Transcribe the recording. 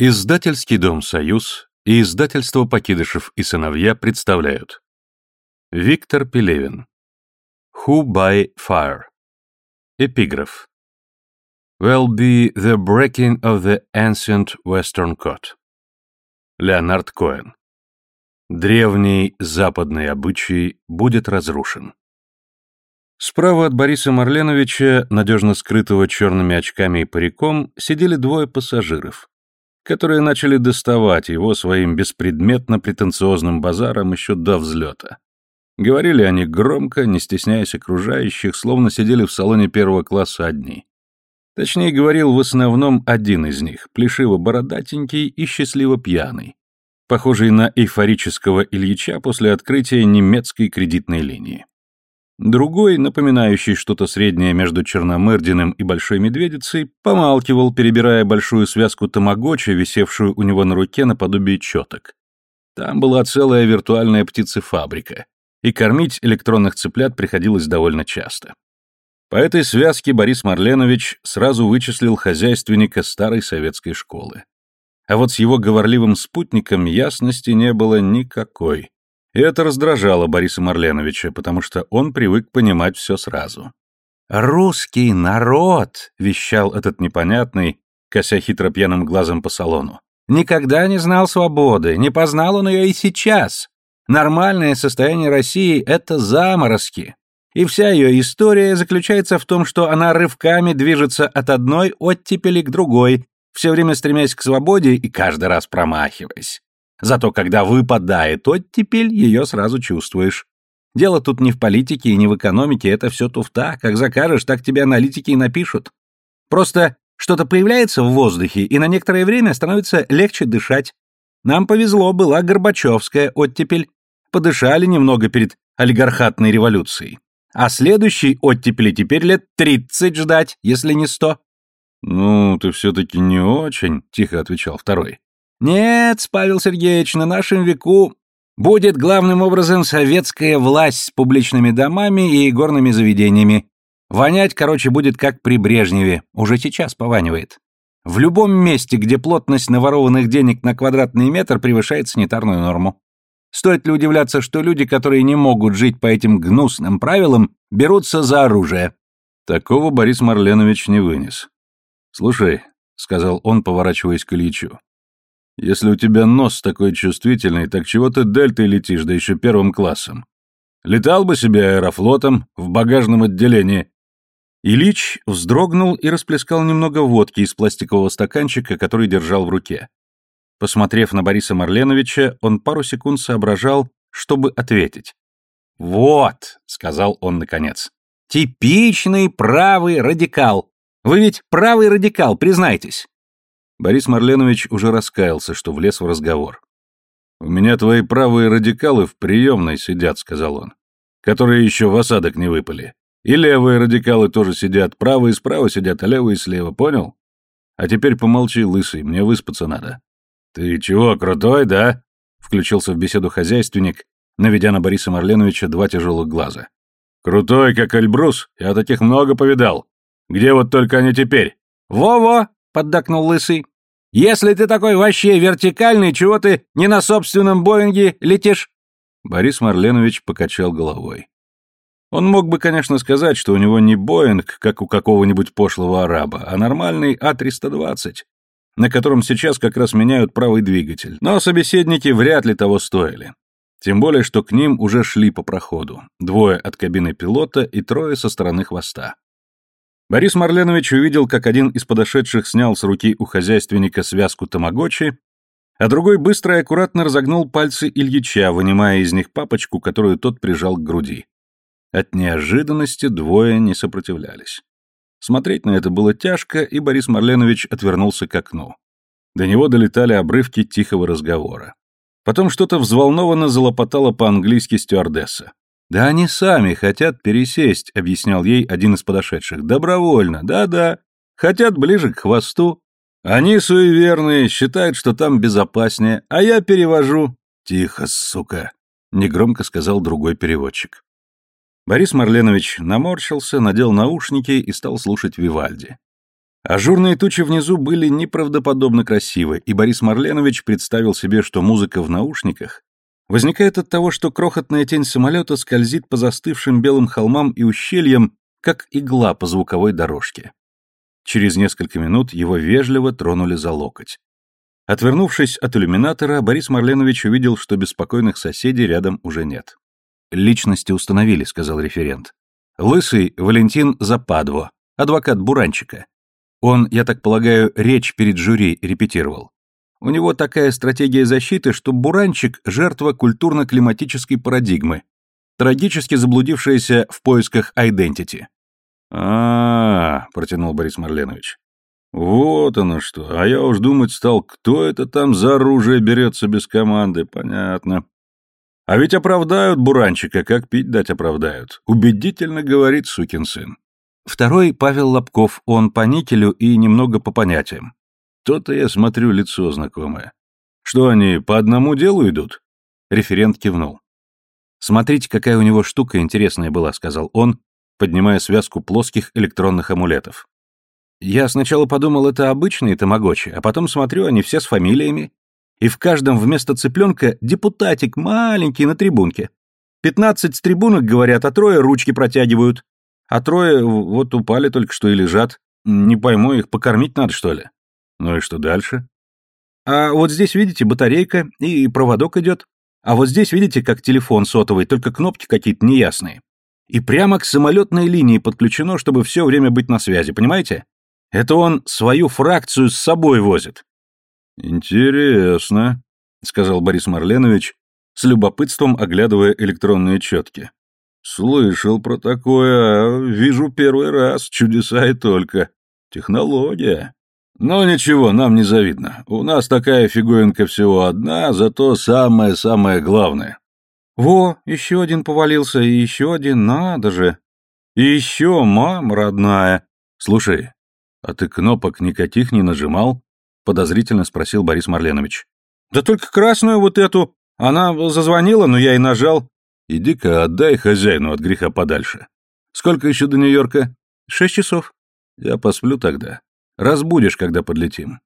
Издательский дом «Союз» и издательство «Покидышев и сыновья» представляют. Виктор Пелевин. Who by Fire? Эпиграф. Will be the breaking of the ancient western code Леонард Коэн. Древний западный обычай будет разрушен. Справа от Бориса Марленовича, надежно скрытого черными очками и париком, сидели двое пассажиров которые начали доставать его своим беспредметно-претенциозным базаром еще до взлета. Говорили они громко, не стесняясь окружающих, словно сидели в салоне первого класса одни. Точнее, говорил в основном один из них, плешиво-бородатенький и счастливо пьяный, похожий на эйфорического Ильича после открытия немецкой кредитной линии. Другой, напоминающий что-то среднее между Черномырдиным и Большой Медведицей, помалкивал, перебирая большую связку тамагочи, висевшую у него на руке наподобие четок. Там была целая виртуальная птицефабрика, и кормить электронных цыплят приходилось довольно часто. По этой связке Борис Марленович сразу вычислил хозяйственника старой советской школы. А вот с его говорливым спутником ясности не было никакой. И это раздражало Бориса Марленовича, потому что он привык понимать все сразу. «Русский народ!» — вещал этот непонятный, кося хитро пьяным глазом по салону. «Никогда не знал свободы, не познал он ее и сейчас. Нормальное состояние России — это заморозки. И вся ее история заключается в том, что она рывками движется от одной оттепели к другой, все время стремясь к свободе и каждый раз промахиваясь. Зато когда выпадает оттепель, ее сразу чувствуешь. Дело тут не в политике и не в экономике, это все туфта. Как закажешь, так тебе аналитики и напишут. Просто что-то появляется в воздухе, и на некоторое время становится легче дышать. Нам повезло, была Горбачевская оттепель. Подышали немного перед олигархатной революцией. А следующей оттепели теперь лет тридцать ждать, если не сто. «Ну, ты все-таки не очень», — тихо отвечал второй. Нет, Павел Сергеевич, на нашем веку будет главным образом советская власть с публичными домами и горными заведениями. Вонять, короче, будет как при Брежневе, уже сейчас пованивает. В любом месте, где плотность наворованных денег на квадратный метр превышает санитарную норму. Стоит ли удивляться, что люди, которые не могут жить по этим гнусным правилам, берутся за оружие? Такого Борис Марленович не вынес. «Слушай», — сказал он, поворачиваясь к Ильичу, если у тебя нос такой чувствительный, так чего ты дельтой летишь, да еще первым классом? Летал бы себе аэрофлотом в багажном отделении. Ильич вздрогнул и расплескал немного водки из пластикового стаканчика, который держал в руке. Посмотрев на Бориса Марленовича, он пару секунд соображал, чтобы ответить. «Вот», — сказал он наконец, — «типичный правый радикал. Вы ведь правый радикал, признайтесь». Борис Марленович уже раскаялся, что влез в разговор. «У меня твои правые радикалы в приемной сидят», — сказал он, — «которые еще в осадок не выпали. И левые радикалы тоже сидят, правые справа сидят, а левые слева, понял? А теперь помолчи, лысый, мне выспаться надо». «Ты чего, крутой, да?» — включился в беседу хозяйственник, наведя на Бориса Марленовича два тяжелых глаза. «Крутой, как Эльбрус, я таких много повидал. Где вот только они теперь? Во-во!» поддакнул лысый. Если ты такой вообще вертикальный, чего ты не на собственном Боинге летишь? Борис Марленович покачал головой. Он мог бы, конечно, сказать, что у него не Боинг, как у какого-нибудь пошлого араба, а нормальный А320, на котором сейчас как раз меняют правый двигатель. Но собеседники вряд ли того стоили. Тем более, что к ним уже шли по проходу. Двое от кабины пилота и трое со стороны хвоста. Борис Марленович увидел, как один из подошедших снял с руки у хозяйственника связку тамагочи, а другой быстро и аккуратно разогнул пальцы Ильича, вынимая из них папочку, которую тот прижал к груди. От неожиданности двое не сопротивлялись. Смотреть на это было тяжко, и Борис Марленович отвернулся к окну. До него долетали обрывки тихого разговора. Потом что-то взволнованно залопотало по-английски стюардесса. «Да они сами хотят пересесть», — объяснял ей один из подошедших. «Добровольно, да-да. Хотят ближе к хвосту. Они суеверные, считают, что там безопаснее, а я перевожу». «Тихо, сука», — негромко сказал другой переводчик. Борис Марленович наморщился, надел наушники и стал слушать Вивальди. Ажурные тучи внизу были неправдоподобно красивы, и Борис Марленович представил себе, что музыка в наушниках возникает от того, что крохотная тень самолета скользит по застывшим белым холмам и ущельям, как игла по звуковой дорожке. Через несколько минут его вежливо тронули за локоть. Отвернувшись от иллюминатора, Борис Марленович увидел, что беспокойных соседей рядом уже нет. «Личности установили», — сказал референт. «Лысый Валентин Западво, адвокат Буранчика. Он, я так полагаю, речь перед жюри репетировал. У него такая стратегия защиты, что Буранчик – жертва культурно-климатической парадигмы, трагически заблудившаяся в поисках identity. а, -а, -а протянул Борис Марленович. «Вот оно что! А я уж думать стал, кто это там за оружие берется без команды, понятно. А ведь оправдают Буранчика, как пить дать оправдают. Убедительно говорит сукин сын». Второй – Павел Лобков, он по никелю и немного по понятиям. То-то я смотрю лицо знакомое. Что они, по одному делу идут? Референт кивнул. Смотрите, какая у него штука интересная была, сказал он, поднимая связку плоских электронных амулетов. Я сначала подумал, это обычные тамагочи, а потом смотрю, они все с фамилиями. И в каждом вместо цыпленка депутатик маленький на трибунке. Пятнадцать с трибунок, говорят, а трое ручки протягивают. А трое вот упали только что и лежат. Не пойму, их покормить надо, что ли? Ну и что дальше? А вот здесь, видите, батарейка и проводок идет. А вот здесь, видите, как телефон сотовый, только кнопки какие-то неясные. И прямо к самолетной линии подключено, чтобы все время быть на связи, понимаете? Это он свою фракцию с собой возит. Интересно, сказал Борис Марленович, с любопытством оглядывая электронные четки. Слышал про такое, а вижу первый раз, чудеса и только. Технология. Ну ничего, нам не завидно. У нас такая фигуринка всего одна, зато самое-самое главное. Во, еще один повалился, и еще один, надо же. И еще, мам родная. Слушай, а ты кнопок никаких не нажимал? Подозрительно спросил Борис Марленович. Да только красную вот эту. Она зазвонила, но я и нажал. Иди-ка отдай хозяину от греха подальше. Сколько еще до Нью-Йорка? Шесть часов. Я посплю тогда. Разбудишь, когда подлетим.